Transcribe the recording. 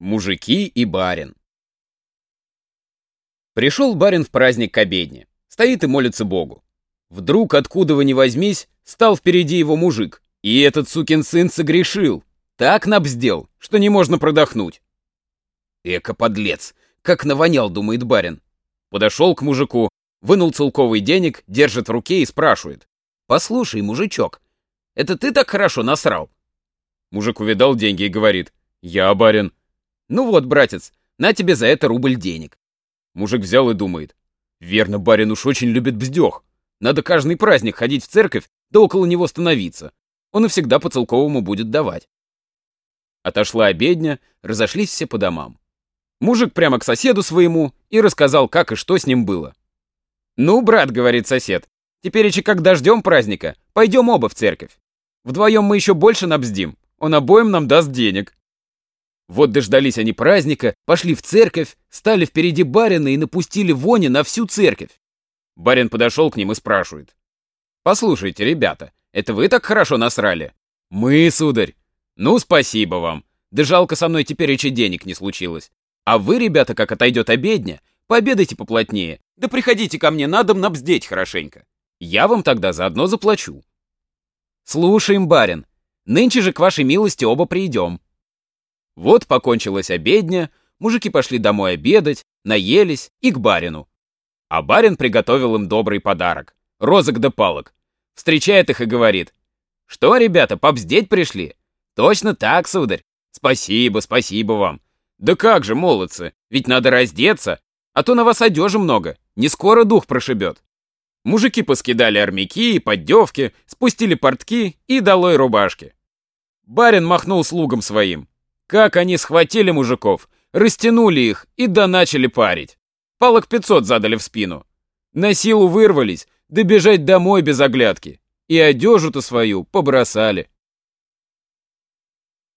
Мужики и барин. Пришел барин в праздник к обедне. Стоит и молится Богу. Вдруг, откуда вы ни возьмись, стал впереди его мужик. И этот сукин сын согрешил. Так набздел, что не можно продохнуть. Эко подлец, как навонял, думает барин. Подошел к мужику, вынул целковый денег, держит в руке и спрашивает. «Послушай, мужичок, это ты так хорошо насрал?» Мужик увидал деньги и говорит. «Я барин». «Ну вот, братец, на тебе за это рубль денег». Мужик взял и думает. «Верно, барин уж очень любит бздёх. Надо каждый праздник ходить в церковь, да около него становиться. Он и всегда по целковому будет давать». Отошла обедня, разошлись все по домам. Мужик прямо к соседу своему и рассказал, как и что с ним было. «Ну, брат, — говорит сосед, — теперь еще как дождем праздника, пойдем оба в церковь. Вдвоем мы еще больше набздим, он обоим нам даст денег». Вот дождались они праздника, пошли в церковь, стали впереди барина и напустили вони на всю церковь. Барин подошел к ним и спрашивает. «Послушайте, ребята, это вы так хорошо насрали?» «Мы, сударь». «Ну, спасибо вам. Да жалко, со мной теперь еще денег не случилось. А вы, ребята, как отойдет обедня, пообедайте поплотнее, да приходите ко мне на дом набздеть хорошенько. Я вам тогда заодно заплачу». «Слушаем, барин. Нынче же к вашей милости оба придем». Вот покончилась обедня, мужики пошли домой обедать, наелись и к барину. А барин приготовил им добрый подарок — розок да палок. Встречает их и говорит. «Что, ребята, побздеть пришли?» «Точно так, сударь. Спасибо, спасибо вам. Да как же, молодцы, ведь надо раздеться, а то на вас одежи много, не скоро дух прошибет». Мужики поскидали армяки и поддевки, спустили портки и долой рубашки. Барин махнул слугам своим. Как они схватили мужиков, растянули их и да начали парить. Палок 500 задали в спину. На силу вырвались, добежать домой без оглядки. И одежу-то свою побросали.